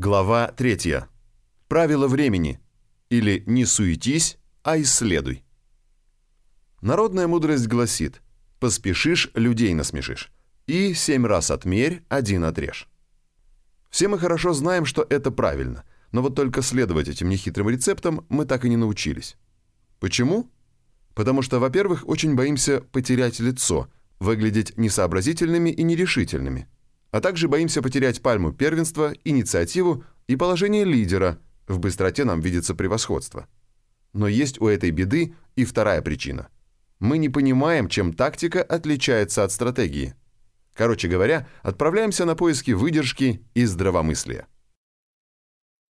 Глава 3. Правило времени. Или не суетись, а исследуй. Народная мудрость гласит «поспешишь, людей насмешишь» и «семь раз отмерь, один отрежь». Все мы хорошо знаем, что это правильно, но вот только следовать этим нехитрым рецептам мы так и не научились. Почему? Потому что, во-первых, очень боимся потерять лицо, выглядеть несообразительными и нерешительными – а также боимся потерять пальму первенства, инициативу и положение лидера, в быстроте нам видится превосходство. Но есть у этой беды и вторая причина. Мы не понимаем, чем тактика отличается от стратегии. Короче говоря, отправляемся на поиски выдержки и здравомыслия.